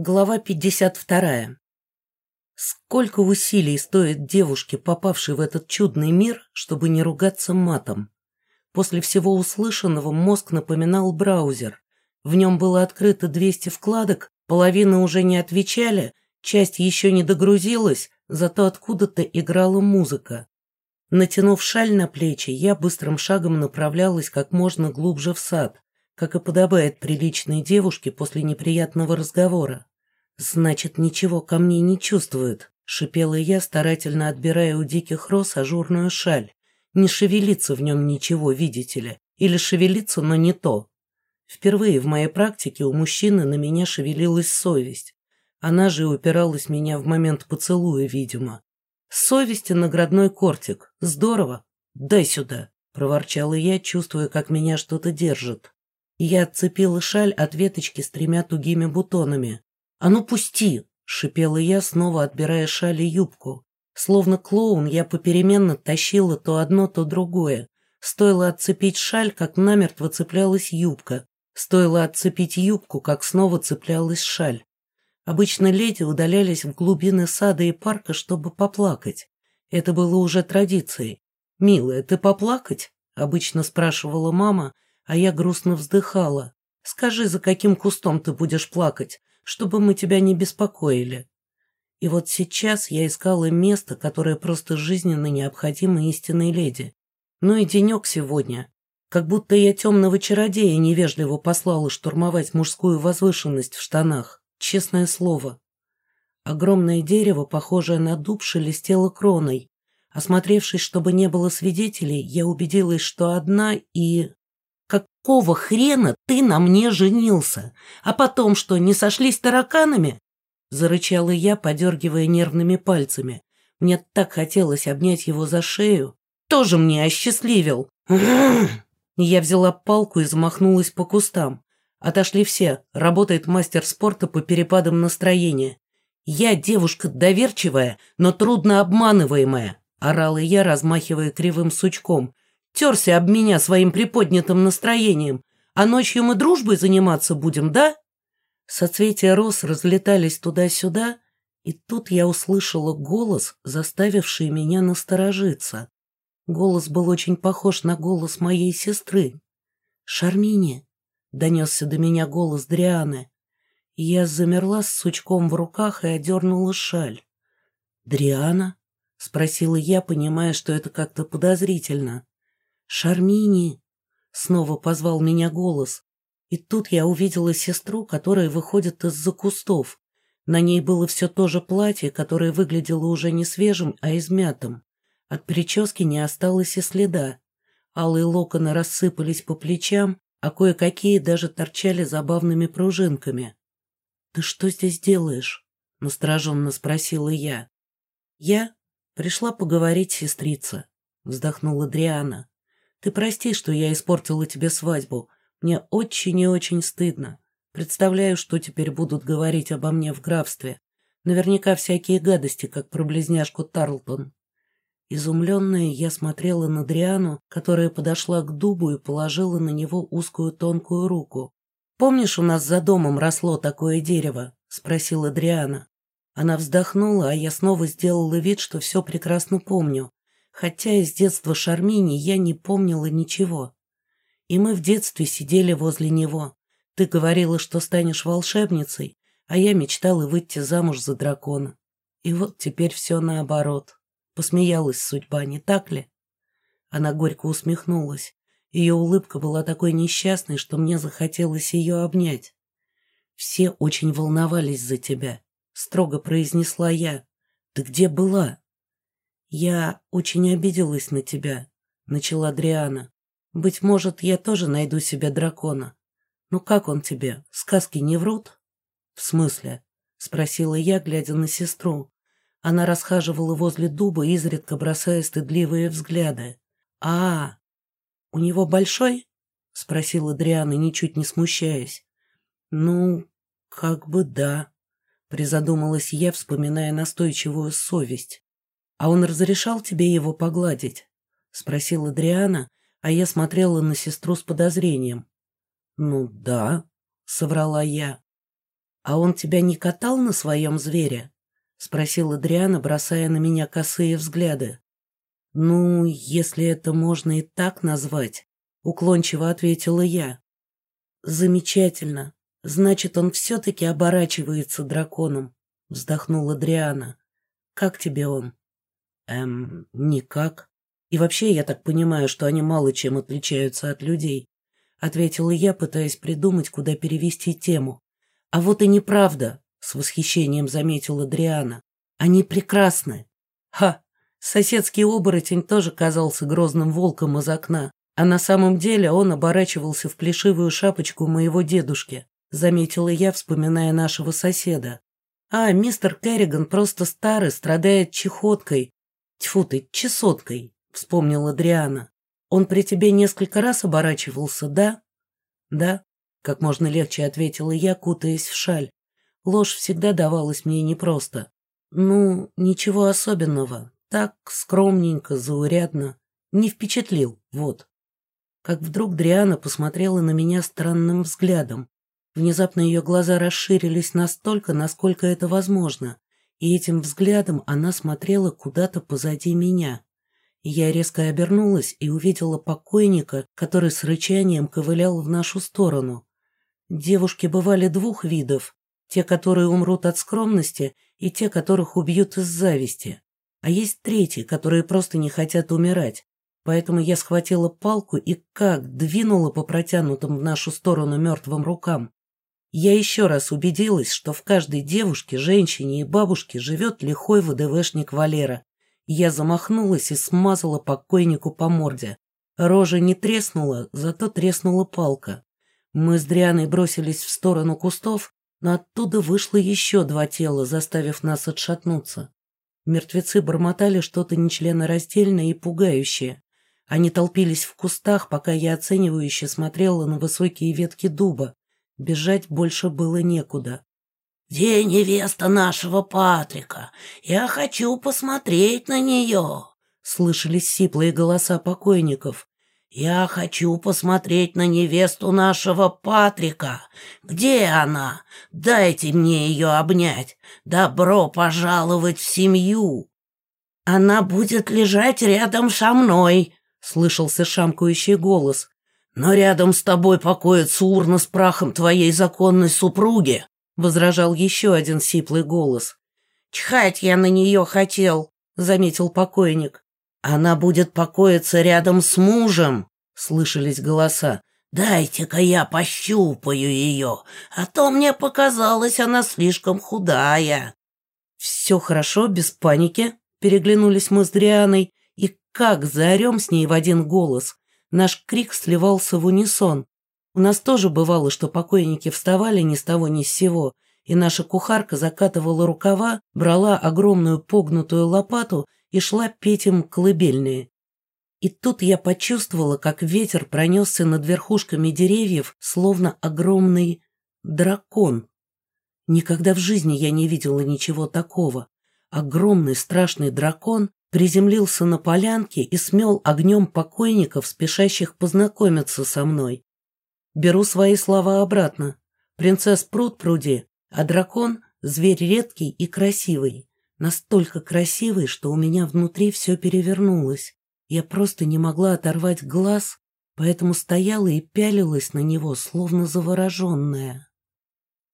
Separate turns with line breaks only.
Глава 52. Сколько усилий стоит девушке, попавшей в этот чудный мир, чтобы не ругаться матом? После всего услышанного мозг напоминал браузер. В нем было открыто 200 вкладок, половина уже не отвечали, часть еще не догрузилась, зато откуда-то играла музыка. Натянув шаль на плечи, я быстрым шагом направлялась как можно глубже в сад, как и подобает приличной девушке после неприятного разговора. «Значит, ничего ко мне не чувствует», — шипела я, старательно отбирая у диких роз ажурную шаль. «Не шевелится в нем ничего, видите ли, или шевелится, но не то». Впервые в моей практике у мужчины на меня шевелилась совесть. Она же упиралась меня в момент поцелуя, видимо. Совесть и наградной кортик. Здорово. Дай сюда, проворчала я, чувствуя, как меня что-то держит. Я отцепила шаль от веточки с тремя тугими бутонами. «А ну пусти!» — шипела я, снова отбирая шаль и юбку. Словно клоун я попеременно тащила то одно, то другое. Стоило отцепить шаль, как намертво цеплялась юбка. Стоило отцепить юбку, как снова цеплялась шаль. Обычно леди удалялись в глубины сада и парка, чтобы поплакать. Это было уже традицией. «Милая, ты поплакать?» — обычно спрашивала мама, а я грустно вздыхала. «Скажи, за каким кустом ты будешь плакать, чтобы мы тебя не беспокоили?» И вот сейчас я искала место, которое просто жизненно необходимо истинной леди. Ну и денек сегодня. Как будто я темного чародея невежливо послала штурмовать мужскую возвышенность в штанах. Честное слово. Огромное дерево, похожее на дуб, шелестело кроной. Осмотревшись, чтобы не было свидетелей, я убедилась, что одна и какого хрена ты на мне женился? А потом что, не сошлись тараканами?» Зарычала я, подергивая нервными пальцами. Мне так хотелось обнять его за шею. Тоже мне осчастливил. Я взяла палку и замахнулась по кустам. Отошли все. Работает мастер спорта по перепадам настроения. Я девушка доверчивая, но трудно обманываемая, орала я, размахивая кривым сучком. Терся об меня своим приподнятым настроением. А ночью мы дружбой заниматься будем, да?» Соцветия роз разлетались туда-сюда, и тут я услышала голос, заставивший меня насторожиться. Голос был очень похож на голос моей сестры. «Шармини!» — донесся до меня голос Дрианы. Я замерла с сучком в руках и одернула шаль. «Дриана?» — спросила я, понимая, что это как-то подозрительно. «Шармини!» — снова позвал меня голос. И тут я увидела сестру, которая выходит из-за кустов. На ней было все то же платье, которое выглядело уже не свежим, а измятым. От прически не осталось и следа. Алые локоны рассыпались по плечам, а кое-какие даже торчали забавными пружинками. «Ты что здесь делаешь?» — настороженно спросила я. «Я пришла поговорить, сестрица», — вздохнула Дриана. Ты прости, что я испортила тебе свадьбу. Мне очень и очень стыдно. Представляю, что теперь будут говорить обо мне в графстве. Наверняка всякие гадости, как про близняшку Тарлтон. Изумленная, я смотрела на Дриану, которая подошла к дубу и положила на него узкую тонкую руку. «Помнишь, у нас за домом росло такое дерево?» — спросила Дриана. Она вздохнула, а я снова сделала вид, что все прекрасно помню хотя из детства Шармини я не помнила ничего. И мы в детстве сидели возле него. Ты говорила, что станешь волшебницей, а я мечтала выйти замуж за дракона. И вот теперь все наоборот. Посмеялась судьба, не так ли? Она горько усмехнулась. Ее улыбка была такой несчастной, что мне захотелось ее обнять. «Все очень волновались за тебя», — строго произнесла я. «Ты где была?» «Я очень обиделась на тебя», — начала Адриана. «Быть может, я тоже найду себе дракона. Ну как он тебе, сказки не врут?» «В смысле?» — спросила я, глядя на сестру. Она расхаживала возле дуба, изредка бросая стыдливые взгляды. «А, у него большой?» — спросила Адриана, ничуть не смущаясь. «Ну, как бы да», — призадумалась я, вспоминая настойчивую совесть. «А он разрешал тебе его погладить?» — спросила Адриана, а я смотрела на сестру с подозрением. «Ну да», — соврала я. «А он тебя не катал на своем звере?» — спросила Адриана, бросая на меня косые взгляды. «Ну, если это можно и так назвать», — уклончиво ответила я. «Замечательно. Значит, он все-таки оборачивается драконом», — вздохнула Адриана. «Как тебе он?» «Эм, никак. И вообще, я так понимаю, что они мало чем отличаются от людей», — ответила я, пытаясь придумать, куда перевести тему. «А вот и неправда», — с восхищением заметила Адриана. «Они прекрасны». «Ха! Соседский оборотень тоже казался грозным волком из окна, а на самом деле он оборачивался в плешивую шапочку моего дедушки, заметила я, вспоминая нашего соседа. А, мистер Керриган просто старый, страдает чехоткой. Тьфу ты, чесоткой, вспомнила Адриана. Он при тебе несколько раз оборачивался, да? Да, как можно легче ответила я, кутаясь в шаль. Ложь всегда давалась мне непросто. Ну, ничего особенного, так скромненько, заурядно. Не впечатлил, вот. Как вдруг Дриана посмотрела на меня странным взглядом. Внезапно ее глаза расширились настолько, насколько это возможно, и этим взглядом она смотрела куда-то позади меня. Я резко обернулась и увидела покойника, который с рычанием ковылял в нашу сторону. Девушки бывали двух видов, те, которые умрут от скромности, и те, которых убьют из зависти. А есть третьи, которые просто не хотят умирать. Поэтому я схватила палку и как двинула по протянутым в нашу сторону мертвым рукам. Я еще раз убедилась, что в каждой девушке, женщине и бабушке живет лихой ВДВшник Валера. Я замахнулась и смазала покойнику по морде. Рожа не треснула, зато треснула палка. Мы с Дрианой бросились в сторону кустов, но оттуда вышло еще два тела, заставив нас отшатнуться. Мертвецы бормотали что-то нечленораздельное и пугающее. Они толпились в кустах, пока я оценивающе смотрела на высокие ветки дуба. Бежать больше было некуда.
«Где невеста нашего Патрика? Я хочу посмотреть на нее!»
Слышались сиплые голоса покойников.
«Я хочу посмотреть на невесту нашего Патрика. Где она? Дайте мне ее обнять. Добро пожаловать в семью!» «Она будет лежать рядом со мной», — слышался шамкающий голос. «Но рядом с тобой покоится урна с прахом твоей законной супруги», — возражал еще один сиплый голос. «Чхать я на нее хотел», — заметил покойник. «Она будет покоиться рядом с мужем», — слышались голоса. «Дайте-ка я пощупаю ее, а то мне показалось, она слишком худая».
«Все хорошо, без паники», — переглянулись мы с Дрианой, и как заорем с ней в один голос. Наш крик сливался в унисон. У нас тоже бывало, что покойники вставали ни с того ни с сего, и наша кухарка закатывала рукава, брала огромную погнутую лопату и шла петь им колыбельные. И тут я почувствовала, как ветер пронесся над верхушками деревьев, словно огромный дракон. Никогда в жизни я не видела ничего такого. Огромный страшный дракон приземлился на полянке и смел огнем покойников, спешащих познакомиться со мной. Беру свои слова обратно. Принцесс пруд пруди, а дракон — зверь редкий и красивый. Настолько красивый, что у меня внутри все перевернулось. Я просто не могла оторвать глаз, поэтому стояла и пялилась на него, словно завороженная.